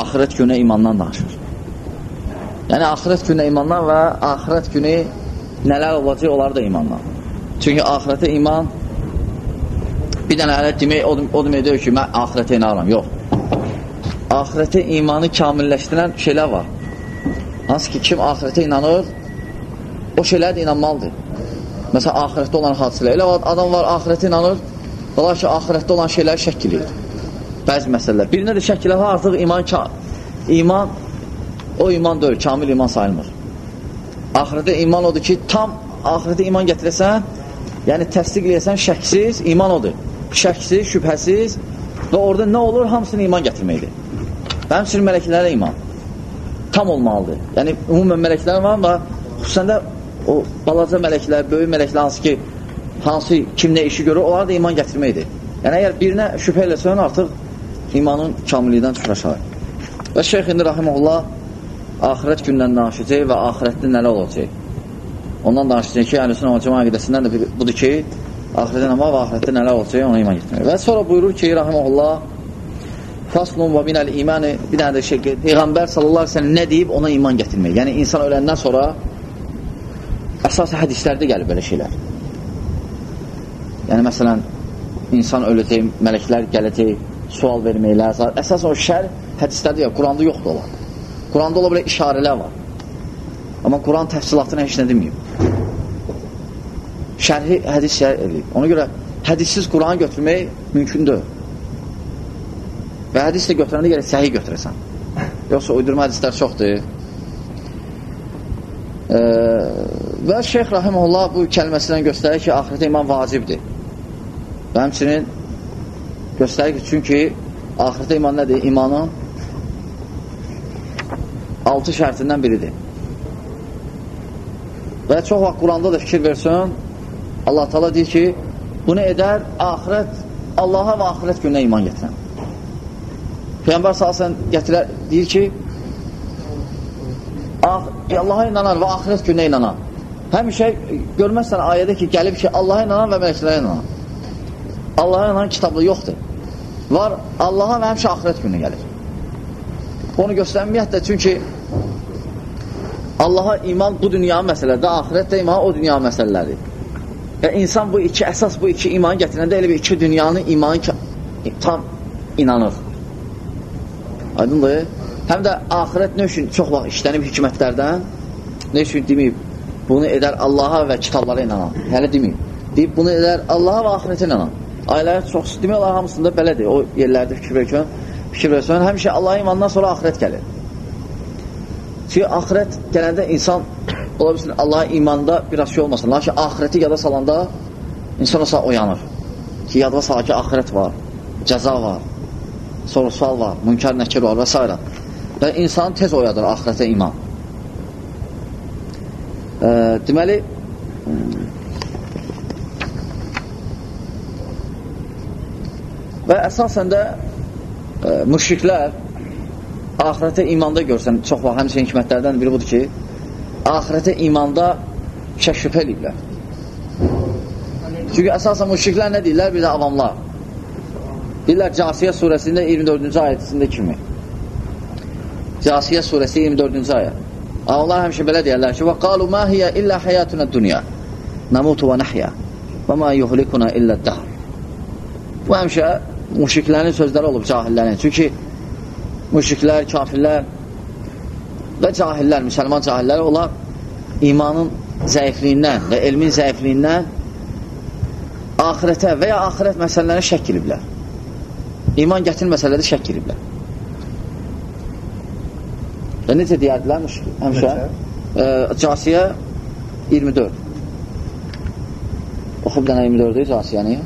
axirət günə imandan danışır. Yəni, axirət günə imandan və axirət günü nələr olacaq, onlar da imandan. Çünki axirətə iman bir dənə hələ demək, o, o demək deyir ki, mən axirətə inanıram. Yox. Axirətə imanı kamilləşdirən şeylər var. Hansı ki, kim axirətə inanır, o şeylər də inanmalıdır. Məsələn, axirətdə olan hadisələr. Elə adam var, axirətə inanır, olar ki, axirətdə olan şeyləri şəkil edir. Bəzi məsələlər. Birinə də şəkil edir, artıq iman, iman o iman deyil, kamil iman sayılmır. Axirətdə iman odur ki, tam axirətə iman gətirəsən, yəni təsdiq eləyəsən, şəksiz, iman odur. Şəksiz, şübhəsiz və orada nə olur? Hamısını iman gətirməkdir. Və həmçinin mələklərə iman tam olmalıdır. Yəni, ümumən mələklər var və xüsusən də o balaca mələklər, böyük mələklər hansı ki, hansı kim nə işi görür, onlara da iman gətirməkdir. Yəni, əgər birinə şübhə eləsən, artıq imanın kamillikdən çıxır aşağı. Və şeyx indi rahimullah axirət gündən danışacaq və axirətdə nələr olacaq. Ondan danışacaq ki, əhlüsün o cəma qədəsindən də budur ki, axirətdə nəmə və axirətdə nələr olacaq, ona iman getmək. Və sonra buyurur ki, rahimullah Faslun və minəl imani bir dənə də şey, Peyğəmbər sallallahu sellem nə deyib ona iman gətirmək. Yəni, insan öləndən sonra əsas hədislərdə gəlir belə şeylər. Yəni, məsələn, insan öləcək, mələklər gələcək, sual verməklər, əsas o şər hədislərdə yox, Quranda yoxdur olan. Quranda ola bilər işarələr var. Amma Quran təfsilatını heç nə deməyib. Şərhi hədis şərh edib. Ona görə hədissiz Quranı götürmək mümkündür. Və hədis də götürəndə gələk səhi götürəsən. Yoxsa uydurma hədislər çoxdur. E, və Şeyx Rahimullah bu kəlməsindən göstərir ki, ahirətə iman vacibdir. Və həmçinin göstərir ki, çünki ahirətə iman nədir? İmanın altı şərtindən biridir. Və çox vaxt Quranda da fikir versin, Allah tala deyir ki, bunu edər ahirət, Allaha və ahirət gününə iman getirən. Peyğəmbər salsan gətirər, deyir ki, Allaha inanan və axirət günə inanan. Həmişə görməzsən ayədə ki, gəlib ki, Allaha inanan və mələklərə inanan. Allaha inanan kitabı yoxdur. Var, Allaha və həmişə axirət günə gəlir. Onu göstərməyət də, çünki Allaha iman bu dünya məsələdir, axirətdə iman o dünya məsələləri. Və insan bu iki, əsas bu iki iman gətirəndə elə bir iki dünyanın imanı tam inanır. Aydındır? Həm də axirət nə üçün çox vaxt işlənib hikmətlərdən? Nə üçün deməyib? Bunu edər Allaha və kitablara inanan. Hələ deməyib. Deyib, bunu edər Allaha və axirətə inanan. Ayələr çox, demək olar hamısında belədir. O yerlərdə fikir verkən, fikir versən, həmişə Allaha imandan sonra axirət gəlir. Çünki axirət gələndə insan ola bilsin, Allaha imanda biraz şey olmasın. Lakin axirəti yada salanda insan olsa oyanır. Ki, yadva sala ki, axirət var, cəza var, soru-sual var, münkar nəkir var və s. Və insan tez oyadır axirətə iman. E, deməli, və əsasən də e, müşriklər axirətə imanda görsən, çox vaxt həmçin hikmətlərdən biri budur ki, axirətə imanda şək şübhə eləyiblər. Çünki əsasən müşriklər nə deyirlər? Bir də avamlar. Deyirlər Casiyə surəsində 24-cü ayətində kimi. Casiyə surəsi 24-cü ayə. Allah həmişə belə deyərlər ki, hiyə illə həyatuna dünya namutu və nəhyə və ma yuhlikuna illə dəhr. Bu həmişə müşriklərin sözləri olub cahillərin. Çünki müşriklər, kafirlər və cahillər, müsəlman cahillər onlar imanın zəifliyindən və elmin zəifliyindən axirətə və ya axirət məsələlərini şək ediblər iman gətirməsələr də şək giriblər. Və necə deyərdilər həmişə? E, Casiyə 24. Oxu bir dənə 24-dür Casiyəni.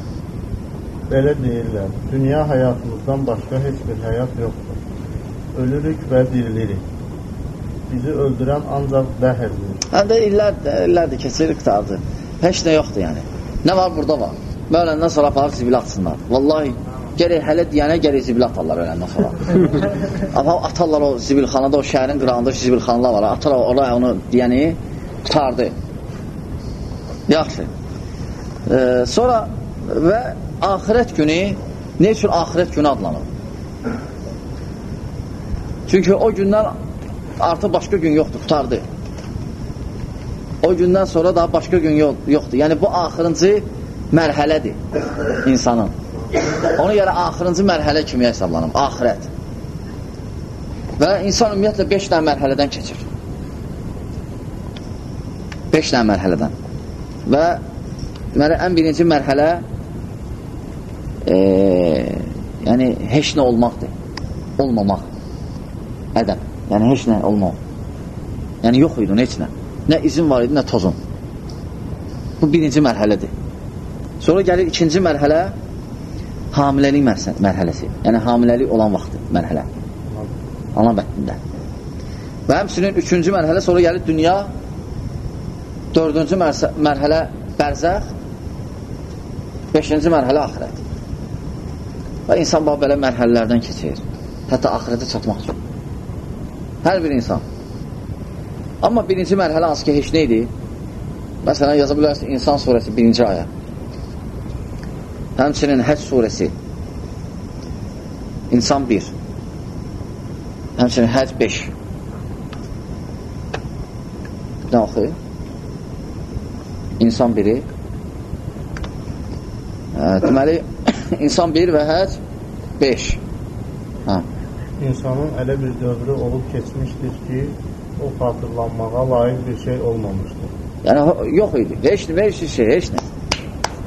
Belə deyirlər, dünya həyatımızdan başqa heç bir həyat yoxdur. Ölürük və dirilirik. Bizi öldürən ancaq dəhərdir. Həm də illər, illərdir, keçirik qutardır. Heç nə yoxdur yəni. Nə var, burada var. Mövləndən sonra aparıb zibil atsınlar. Vallahi Gərək hələ deyənə gərək zibil atarlar öləndən sonra. Amma atarlar o zibilxanada, o şəhərin qırağında zibil xanlar var. Atarlar oraya onu deyəni qutardı. Yaxşı. E, sonra və axirət günü nə üçün axirət günü adlanır? Çünki o gündən artıq başqa gün yoxdur, tutardı. O gündən sonra daha başqa gün yoxdur. Yəni, bu axırıncı mərhələdir insanın. Ona görə axırıncı mərhələ kimi hesablanım, axirət. Və insan ümumiyyətlə 5 dənə mərhələdən keçir. 5 dənə mərhələdən. Və deməli, ən birinci mərhələ e, yəni heç nə olmaqdır. Olmamaq. Ədəm. Yəni heç nə olmamaq. Yəni yox idi heç nə. Nə izin var idi, nə tozun. Bu birinci mərhələdir. Sonra gəlir ikinci mərhələ hamiləlik mərhələsi. Yəni hamiləlik olan vaxtı mərhələ. Ana bətnində. Və həmsinin üçüncü mərhələ sonra gəlir dünya dördüncü mərhələ bərzəx beşinci mərhələ axirət. Və insan bax belə mərhələlərdən keçir. Hətta axirətə çatmaq üçün. Hər bir insan. Amma birinci mərhələ hansı ki, heç nə idi? Məsələn, yaza bilərsin İnsan surəsi birinci ayə. Həmçinin Həc surəsi İnsan 1 Həmçinin Həc 5 Nə oxu? İnsan 1-i Deməli, İnsan 1 və Həc 5 Hə İnsanın elə bir dövrü olub keçmişdir ki, o xatırlanmağa layiq bir şey olmamışdır. Yəni, yox idi. Heç nə, heç şey, heç nə.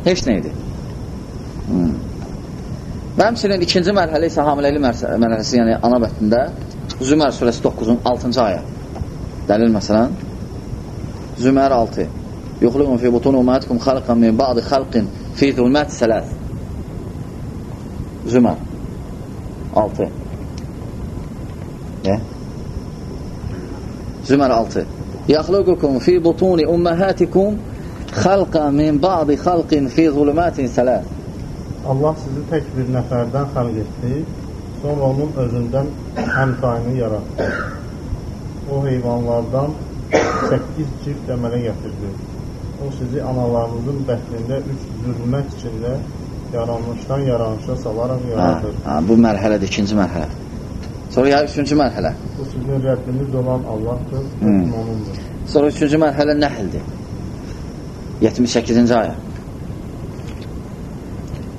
Heç nə idi. Hmm. Və həmçinin ikinci mərhələ isə hamiləli mərhələsi, yəni ana bətnində Zümər surəsi 9-un 6-cı ayə. Dəlil məsələn Zümər 6 Yuxluqun fi butun ummətikum xalqan min ba'di xalqin fi zulmət sələz Zümər 6 yeah. Zümər 6 Yaxluqukum fi butuni umməhatikum xalqa min ba'di xalqin fi zulmətin sələz Allah sizi tək bir nəfərdən xalq etdi, sonra onun özündən həmtayını yaratdı. O heyvanlardan 8 cilt əmələ gətirdi. O sizi analarınızın bətnində üç zülmət içində yaranmışdan yaranışa salaraq yaradır. Hə, hə, bu mərhələdir, ikinci mərhələ. Sonra ya üçüncü mərhələ. Bu sizin Rəbbiniz olan Allahdır, hmm. onundur. Sonra üçüncü mərhələ nəhldir. 78-ci ayə.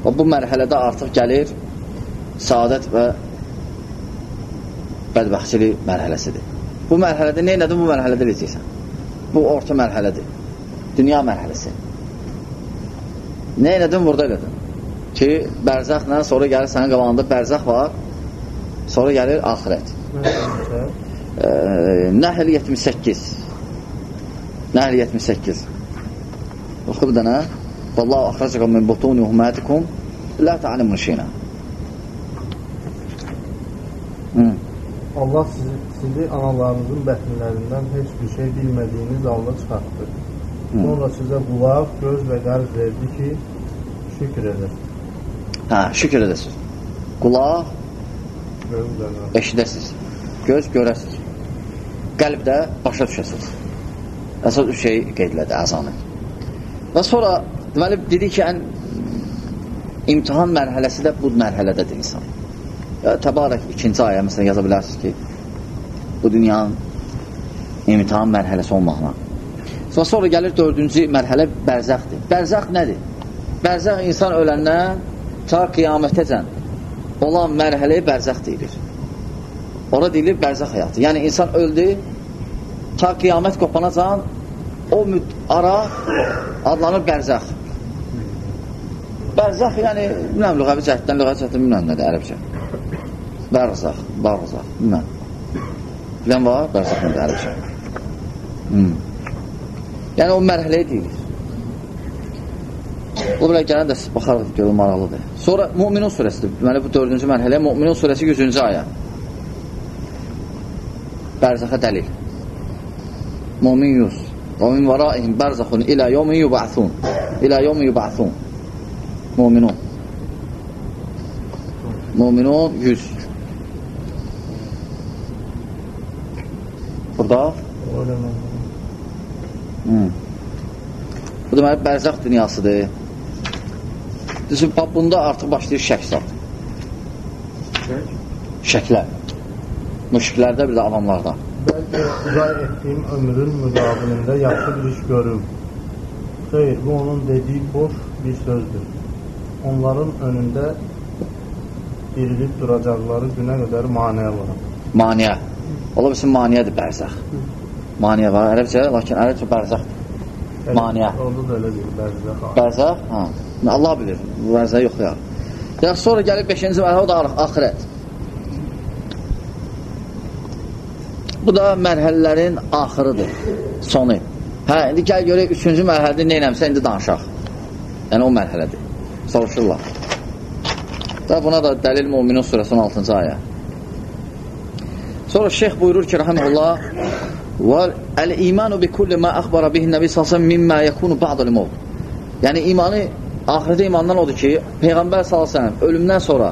Və bu mərhələdə artıq gəlir saadət və bədbəxtçilik mərhələsidir. Bu mərhələdə nə elədir? Bu mərhələdə eləyəcəksən. Bu orta mərhələdir. Dünya mərhələsi. Nə elədin? Burada elədin. Ki, bərzəxlə sonra gəlir sənin qalanında bərzəx var, Sonra gəlir axirət. Nəhl 78. Nəhl 78. Oxu bir dənə. Vallahu axracakum min butuni ummatikum la ta'lamun şeyna. Allah sizi, sizi analarınızın bətnlərindən heç bir şey bilmədiyiniz halda çıxartdı. Sonra sizə qulaq, göz və qəlb verdi ki, şükür edəsiniz. Hə, şükür edəsiniz. Qulaq, eşidəsiz, göz görəsiz, qəlb də başa düşəsiz. Əsas üç şey qeydlədi əzanı. Və sonra, deməli, dedi ki, ən imtihan mərhələsi də bu mərhələdədir insan. Ya, təbarək ikinci ayə məsələn yaza bilərsiniz ki, bu dünyanın imtihan mərhələsi olmaqla. Sonra, sonra gəlir dördüncü mərhələ bərzəxdir. Bərzəx nədir? Bərzəx insan öləndən ta qiyamətəcən olan mərhələyə bərzəx deyilir. Ora deyilir bərzəx həyatı. Yəni, insan öldü, ta qiyamət qopanacan o ara adlanır bərzəx. Bərzəx, yəni, bilməm, lüğəvi cəhətdən, lüğəvi cəhətdən bilməm nədir ərəbcə. Bərzəx, barzəx, bilməm. Bilən var, bərzəx nədir ərəbcə. Hmm. Yəni, o mərhələyə deyilir. O belə gələn də baxarıq, görün, maraqlıdır. Sonra Müminun surəsidir. Deməli, bu dördüncü mərhələ Müminun surəsi 100-cü ayə. Bərzəxə dəlil. Mümin 100. Və min vəraihim bərzəxun ilə yevmin yub'athun. İlə yevmin yub'athun. Müminun. Müminun 100. Burada? Hmm. Bu deməli, bərzəx dünyasıdır. Düzün, bunda artıq başlayır şək zat. Şəklər. Müşriklərdə bir də avamlarda. Bəlkə uzay etdiyim ömrün müqabilində yaxşı bir iş görüm. Xeyr, bu onun dediyi boş bir sözdür. Onların önündə dirilib duracaqları günə qədər maniyə var. Maniyə. Ola bilsin maniyədir bərzəx. Maniyə var ərəbcə, lakin ərəbcə bərzəxdir. Maniyə. Orada da elə bir bərzəx. Bərzəx? Hə. Allah bilir. Bərzəx yoxlayar. Ya sonra gəlib 5-ci mərhələ o da axirət. Bu da mərhələlərin axırıdır, sonu. Hə, indi gəl görək 3-cü mərhələdə nə eləmsə indi danışaq. Yəni o mərhələdir. Soruşurlar. Da buna da dəlil Müminin surəsinin 6-cı ayə. Sonra şeyx buyurur ki, rahimehullah, "Və el-imanu bi kulli ma akhbara bihi Nəbi sallallahu əleyhi mimma yakunu ba'dal maut." Yəni imanı axirətə imandan odur ki, Peyğəmbər sallallahu əleyhi ölümdən sonra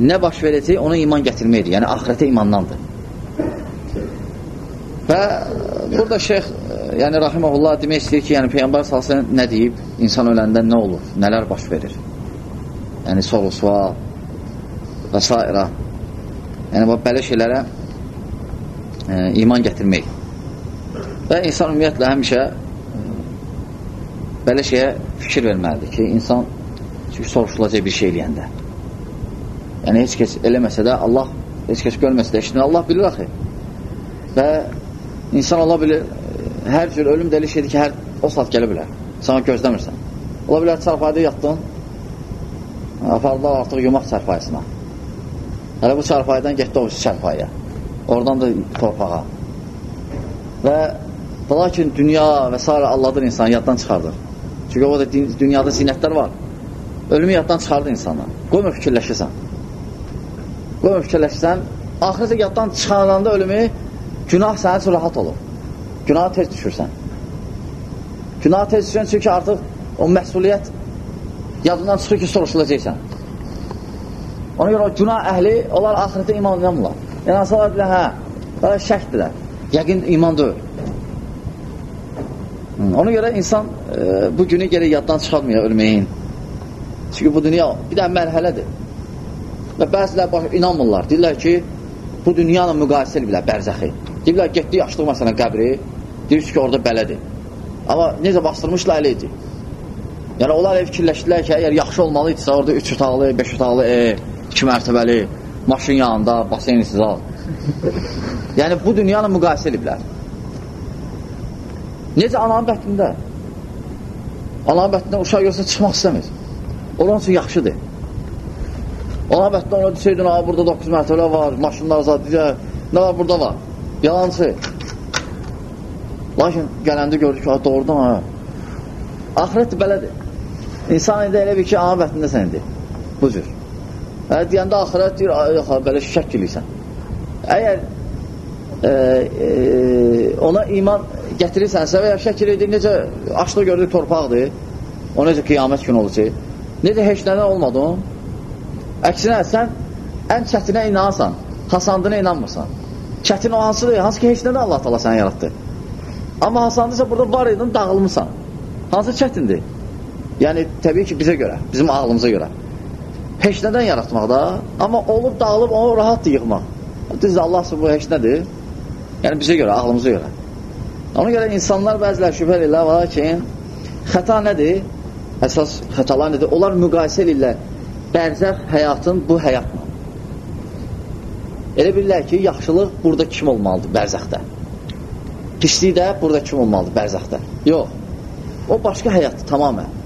nə baş verəcək, ona iman gətirməkdir. Yəni axirətə imandandır. Və burada şeyx, yəni rahimehullah demək istəyir ki, yəni Peyğəmbər sallallahu əleyhi nə deyib, insan öləndə nə olur, nələr baş verir? Yəni soru-sual və s. Yəni belə şeylərə e, iman gətirmək. Və insan ümumiyyətlə həmişə belə şeyə fikir verməlidir ki, insan çünki soruşulacaq bir şey eləyəndə. Yəni heç kəs eləməsə də Allah, heç kəs görməsə də eşitmir, Allah bilir axı. Və insan ola bilir, hər cür ölüm də elə şeydir ki, hər, o saat gələ bilər. Sana gözləmirsən. Ola bilər, çarpayda yatdın, apardılar artıq yumaq çarpayısına. Hələ bu çarpaydan getdi o çarpaya. Oradan da torpağa. Və lakin dünya və s. Allahdır insanı yaddan çıxardır. Çünki o da dünyada zinətlər var. Ölümü yaddan çıxardır insanlar. Qoyma fikirləşirsən. Qoyma fikirləşirsən. Ahirətə yaddan çıxaranda ölümü günah sənin üçün rahat olur. Günaha tez düşürsən. Günaha tez düşürsən çünki artıq o məsuliyyət yadından çıxır ki, soruşulacaqsan. Ona görə o günah əhli, onlar ahirətə iman inanmırlar. Yəni, asalar bilər, hə, şəkdirlər. Yəqin iman deyil. Ona görə insan e, bu günü gələ yaddan çıxarmıyor ölməyin. Çünki bu dünya bir də mərhələdir. Və bəzilər baş, inanmırlar. Deyirlər ki, bu dünyanın müqayisə edirlər bərzəxi. Deyirlər, getdi yaşlıq məsələn qəbri, deyir ki, orada belədir. Amma necə bastırmışlar elə idi. Yəni, onlar ev fikirləşdilər ki, əgər yaxşı olmalı idisə, orada 3 otaqlı, 5 otaqlı ev, 2 mərtəbəli, maşın yanında, basenisiz al. yəni, bu dünyanın müqayisə ediblər. Necə ananın bətnində? Ananın bətnində uşaq görsə çıxmaq istəmir. Onun üçün yaxşıdır. Ananın bətnində ona desəydin, burada 9 mərtəbələ var, maşınlar zat, nə var, burada var. Yalancı. Lakin gələndə gördük ki, doğrudan ha. Ahirət belədir. İnsan indi elə bir ki, ana bətnində səndir. Bu cür. Hə, deyəndə ahirət deyir, yox, belə şək eləyirsən. Əgər e, e, ona iman gətirirsənsə və ya şək eləyir, necə açlıq gördük torpaqdır, o necə qiyamət günü olacaq, necə heç nədən olmadın, əksinə, sən ən çətinə inansan, hasandına inanmırsan. Çətin o hansıdır? Hansı ki, heç nədən Allah tala səni yaratdı. Amma hasandırsa burada var idin, dağılmısan. Hansı çətindir? Yəni, təbii ki, bizə görə, bizim ağlımıza görə. Heç nədən yaratmaqda, amma olub, dağılıb, onu rahatdır yığmaq. Düzdür, Allah bu heç nədir? Yəni, bizə görə, ağlımıza görə. Ona görə insanlar bəzilər şübhə edirlər, lakin xəta nədir? Əsas xətalar nədir? Onlar müqayisə edirlər bərzəx həyatın bu həyatla. Elə bilirlər ki, yaxşılıq burada kim olmalıdır bərzəxdə? Pislik də burada kim olmalıdır bərzəxdə? Yox. O başqa həyatdır, tamamən.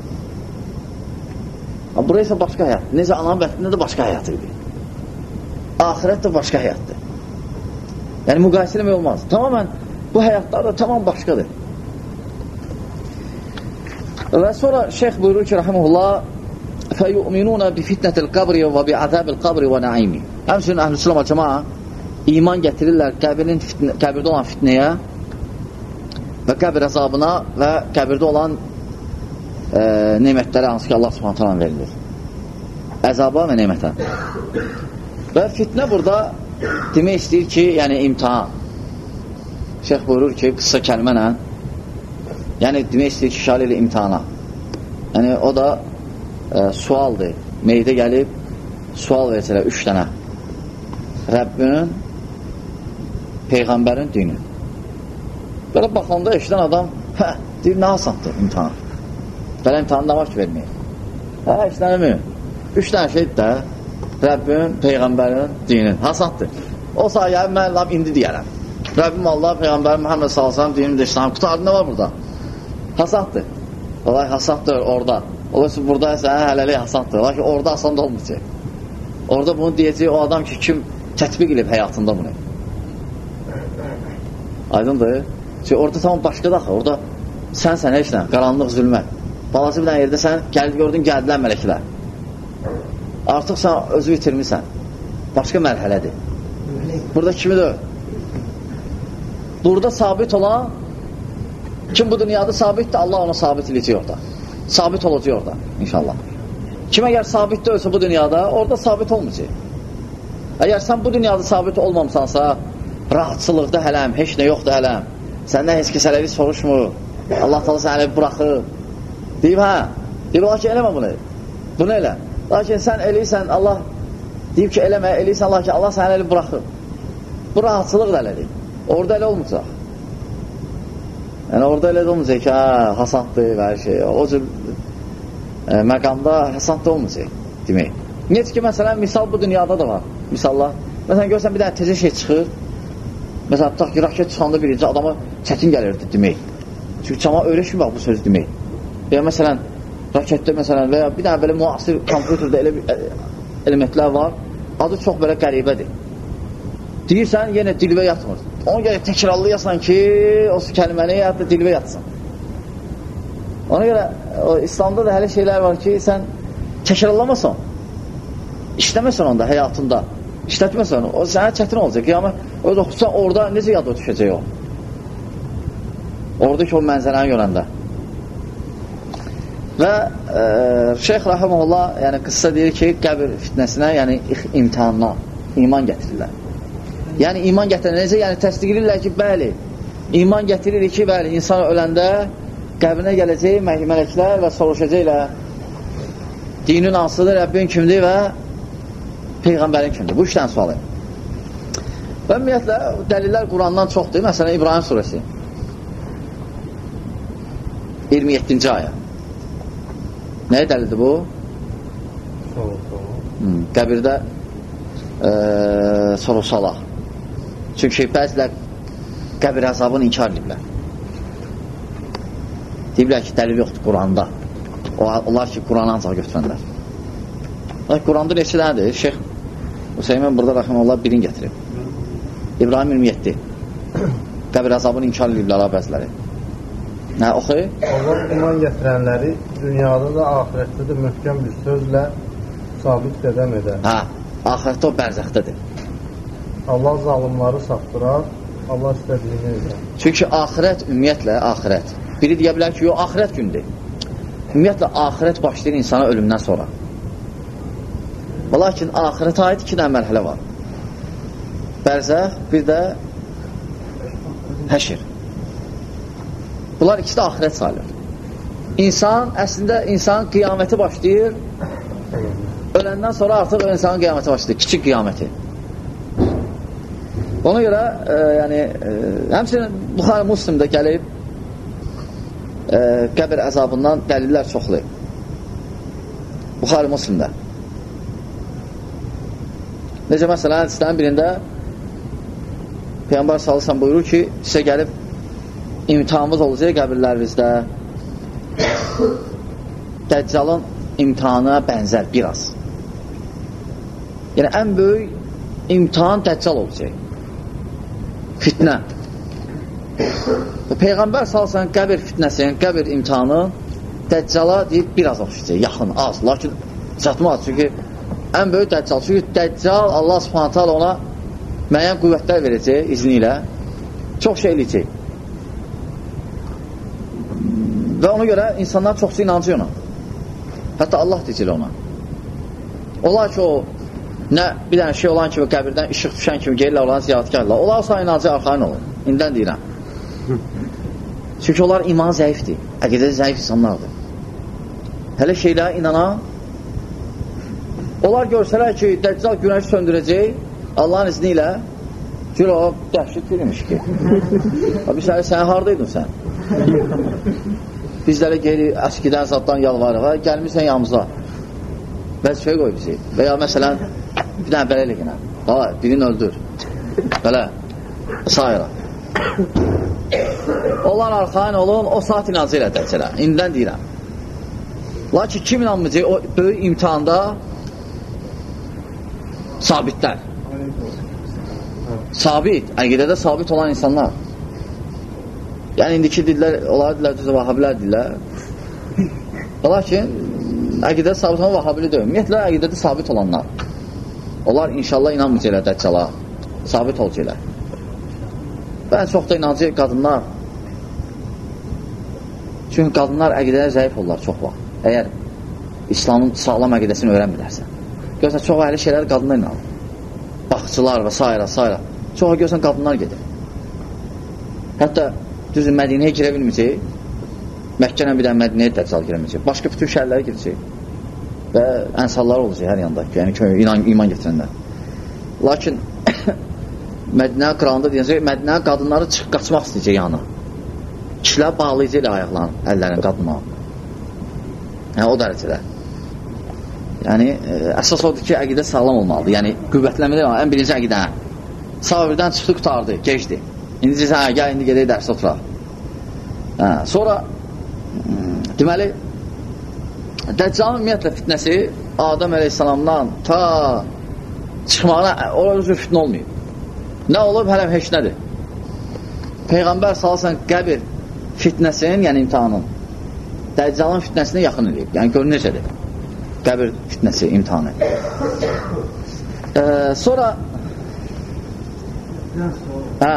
Bura isə başqa həyat. Necə ananın bəxtində də başqa həyat idi. Ahirət də başqa həyatdır. Yəni, müqayisə eləmək olmaz. Tamamən bu həyatlar da tamam başqadır. Və sonra şeyx buyurur ki, rəhəməhullah, فَيُؤْمِنُونَ بِفِتْنَةِ الْقَبْرِ وَبِعَذَابِ الْقَبْرِ وَنَعِيمِ Həmçinin əhl-i sülama cəmaa iman gətirirlər qəbirin fitnə, qəbirdə olan fitnəyə və qəbir əzabına və qəbirdə olan e, nemətlərə hansı ki Allah subhanətə alan verilir. Əzaba və nemətə. Və fitnə burada demək istəyir ki, yəni imtihan. Şeyx buyurur ki, qısa kəlmənə yəni demək istəyir ki, şal ilə imtihana. Yəni o da e, sualdır. Meydə gəlib sual versələr üç dənə. Rəbbinin Peyğəmbərin dini. Belə baxanda eşidən adam, hə, deyir, nə asandır imtihan? Belə imtihan nə var ki, verməyir? Hə, işlənəmir. Üç dənə şeydir də, Rəbbin, Peyğəmbərin, dinin. Hasandır. O sayəyə mən indi deyərəm. Rəbbim Allah, Peyğəmbərin Məhəmməd Salsam dinini də işlənəm. Qutardı nə var burada? Hasaddır. Olay hasaddır orada. Olay ki, burada isə hələlik hasaddır. Olay ki, orada asan da olmayacaq. Orada bunu deyəcək o adam ki, kim tətbiq edib həyatında bunu. Aydındır. Çünki orada tamam başqa axı. Orada sən sən heç nə, qaranlıq, zülmət. Balası bir dənə yerdə sən gəldi gördün, gəldilər mələklər. Artıq sən özü itirmirsən. Başqa mərhələdir. Burada kimi deyil. Burada sabit olan kim bu dünyada sabitdir, Allah ona sabit edəcək orada. Sabit olacaq orada inşallah. Kim əgər sabit deyilsə bu dünyada, orada sabit olmayacaq. Əgər sən bu dünyada sabit olmamsansa, rahatçılıqda hələm, heç nə yoxdur hələm, səndən heç kəs hələlik soruşmur, Allah talı səni buraxır, deyib hə, deyib ola ki, eləmə bunu, bunu elə. Lakin sən eləyirsən, Allah deyib ki, eləmə, eləyirsən, ki, Allah səni hələlik buraxır. Bu rahatçılıq da elədir. Orada elə olmayacaq. Yəni, orada elə olmayacaq ki, hə, hasaddır və hər şey. O cür e, məqamda həsad da olmayacaq demək. Necə ki, məsələn, misal bu dünyada da var. Misallar. Məsələn, görsən, bir dənə tezə şey çıxır. Məsələn, tutaq ki, raket çıxanda birinci adama çətin gəlirdi demək. Çünki cama öyrəşmir bu söz demək. Və məsələn, raketdə məsələn və ya bir dənə belə müasir kompüterdə elə bir elementlər var. Adı çox belə qəribədir. Deyirsən, yenə dilvə yatmır. Ona görə təkrarlayasan ki, o kəlməni ya da dilvə yatsın. Ona görə o, İslamda da hələ şeylər var ki, sən təkrarlamasan, işləməsən onda həyatında, işlətməsən, o sənə çətin olacaq. Qiyamət, o oxusan orada necə yada düşəcək o? Oradakı o mənzərəni görəndə. Və e, Şeyx Rəhəmullah yəni, qıssa deyir ki, qəbir fitnəsinə, yəni imtihanına iman gətirirlər. Yəni, iman gətirənəcə, yəni təsdiq edirlər ki, bəli, iman gətiririk ki, bəli, insan öləndə qəbrinə gələcək mələklər və soruşacaqlər dinin hansıdır, Rəbbin kimdir və Peyğəmbərin kimdir? Bu işdən sualı. Və ümumiyyətlə, dəlillər Qurandan çoxdur. Məsələn, İbrahim surəsi 27-ci ayə. Nəyə dəlildir bu? Hmm, qəbirdə e, soruşsalar. Çünki bəzilər qəbir əzabını inkar ediblər. Deyiblər ki, dəlil yoxdur Quranda. Onlar ki, Quranı ancaq götürənlər. Quranda neçə dənədir? Şeyx Hüseymin burada rəximəllah birini gətirib. İbrahim 27. Qəbir əzabını inkar ediblər bəziləri. Nə oxu? Allah iman gətirənləri dünyada da, ahirətdə də möhkəm bir sözlə sabit qədəm edər. Hə, ahirətdə o bərzəxdədir. Allah zalimları saptırar, Allah istədiyini edər. Çünki ahirət, ümumiyyətlə, ahirət. Biri deyə bilər ki, yox, ahirət gündür. Ümumiyyətlə, ahirət başlayır insana ölümdən sonra. Lakin ahirətə aid iki dənə mərhələ var. Bərzəx, bir də həşir. Bunlar ikisi də ahirət sayılır. İnsan, əslində insan qiyaməti başlayır, öləndən sonra artıq insanın qiyaməti başlayır, kiçik qiyaməti. Ona görə, e, yəni, e, həmçinin Buxarı Muslimdə gəlib e, qəbir əzabından dəlillər çoxlu. Buxarı Muslimdə. Necə məsələn, hədislərin birində Peyğəmbər salırsan buyurur ki, sizə gəlib imtihanımız olacaq qəbirlərinizdə. Dəccalın imtihanına bənzər biraz. Yəni, ən böyük imtihan dəccal olacaq. Fitnə. Peyğəmbər salsan qəbir fitnəsinin, qəbir imtihanı dəccala deyib biraz oxşayacaq, yaxın, az. Lakin çatmaz, çünki ən böyük dəccal. Çünki dəccal Allah subhanətə ona müəyyən qüvvətlər verəcək izni ilə. Çox şey eləyəcək. Və ona görə insanlar çoxsu inancı ona. Hətta Allah deyəcək ona. Olar ki, o nə bir dənə şey olan kimi qəbirdən işıq düşən kimi gelirlər olan ziyarətkarlar. Onlar inancı arxain olur. İndən deyirəm. Çünki onlar iman zəifdir. Əqidə zəif insanlardır. Hələ şeylərə inanan onlar görsələr ki, Dəccal günəşi söndürəcək Allahın izni ilə Gör o dəhşət bilmiş ki. Abi sən, sən haradaydın sən? Bizlərə geri əskidən zaddan yalvarıq. Ha, gəlmirsən yanımıza. Vəzifəyə qoy bizi. Və ya məsələn, bir dənə belə elə yenə. Ha, birini öldür. Belə. Sayıra. Onlar arxain olun, o saat inancı ilə dəcələ. İndən deyirəm. Lakin kim inanmayacaq o böyük imtihanda sabitlər. Sabit, əqidədə sabit olan insanlar. Yəni, indiki dillər, onlar dillər, vahabilər dillər. Lakin, əqidədə sabit olan vahabili deyil. Ümumiyyətlə, əqidədə sabit olanlar. Onlar inşallah inanmayacaqlar dəccala. Sabit olacaqlar. Və ən çox da inancı qadınlar. Çünki qadınlar əqidədə zəif olurlar çox vaxt. Əgər İslamın sağlam əqidəsini öyrənmirlərsə. Görsən, çox əhli şeylər qadınlar inanır. Baxçılar və s. s. Çoxa görsən, qadınlar gedir. Hətta düzün Mədinəyə girə bilməyəcək. Məkkənə bir dənə Mədinəyə dəccal girəməyəcək. Başqa bütün şəhərlərə girəcək. Və ənsallar olacaq hər yanda. Yəni, iman, iman getirənlər. Lakin Mədinə qırağında deyəcək, Mədinə qadınları çıx, qaçmaq istəyəcək yana. Kişilər bağlayacaq ilə ayaqlarını, əllərini qadınla. Yəni, o dərəcədə. Yəni, ə, əsas odur ki, əqidə sağlam olmalıdır. Yəni, qüvvətlənmədə ən birinci əqidə. Sabirdən çıxdı, qutardı, geçdi. İndi hə, gəl, indi gedək dərsə oturaq. Hə, sonra, deməli, Dəccalın ümumiyyətlə fitnəsi Adəm əleyhissalamdan ta çıxmağına, orada üzr fitnə olmayıb. Nə olub, hələm heç nədir. Peyğəmbər salasən qəbir fitnəsinin, yəni imtihanın, Dəccalın fitnəsinə yaxın edib. Yəni, gör necədir? Qəbir fitnəsi, imtihanı. Ee, sonra Hə.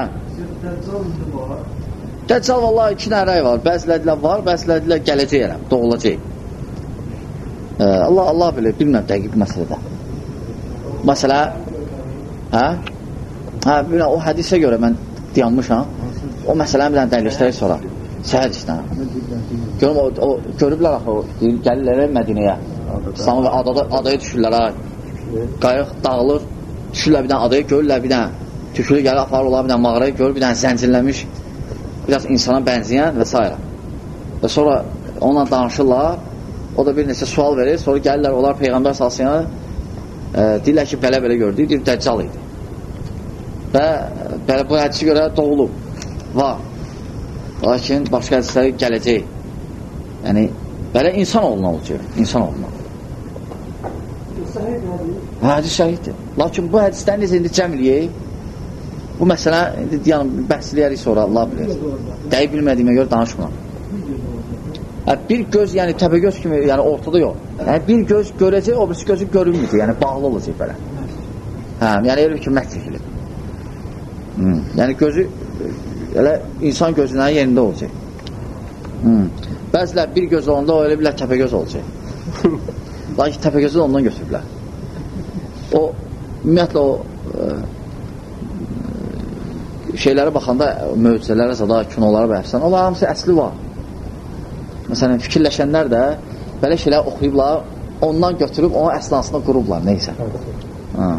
Dəccal vallahi iki dənə rəy var. Bəzilədilər var, bəzilədilər gələcək yerəm, doğulacaq. Ee, Allah Allah bilir, bilməm dəqiq məsələdə. Məsələ hə? Hə, bir o hədisə görə mən dayanmışam. O məsələni bir dənə dəyişdirək sonra. Səhər işdən. Görüm o, o görüblər axı, gəlirlər Mədinəyə. İslamı və adada, adaya düşürlər ha. Qayıq dağılır, düşürlər bir dənə adaya, görürlər bir dənə tükülü gəlir, aparırlar bir dənə mağaraya, görür bir dənə zəncirləmiş, biraz insana bənzəyən və s. Və sonra onunla danışırlar, o da bir neçə sual verir, sonra gəlirlər, onlar Peyğəmbər salsına e, deyirlər ki, belə-belə gördük, deyir, dəccal idi. Və belə bu hədisi görə doğulub, var. Lakin başqa hədisləri gələcək. Yəni, belə insan oluna olacaq, insan oluna. Hədis səhiddir. Lakin bu hədisləri necə indi cəm eləyək? Bu məsələ, indi yəni, bəhsləyərik sonra, Allah bilir. Dəqiq bilmədiyimə görə danışmıram. Hə, bir göz, yəni təbəgöz kimi, yəni ortada yox. Yəni, bir göz görəcək, o birisi gözü görünməyəcək, yəni bağlı olacaq belə. Hə, yəni elə ki, məhz çəkilir. Hmm. Yəni gözü elə insan gözünün yerində olacaq. Hmm. Bəzilər bir göz olanda o elə bilər təpəgöz olacaq. Lakin təpəgözü ondan götürürlər. O, ümumiyyətlə o ə, şeylərə baxanda, möcüzələrə, zada, kinolara bəhsən, onlar hamısı əsli var. Məsələn, fikirləşənlər də belə şeylər oxuyublar, ondan götürüb, onun əslansında qurublar, neysə. Ha.